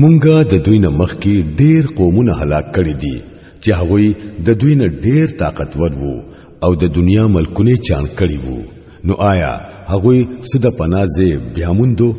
مونږه د دوی نه مخکې ډېر قومونه هلاک کړي دي چې هغوی د دوی نه ډېر طاقتور وو او د دنیا ملکونه چان کړي وو نو آیا هغوی سده پنازه بیا موندو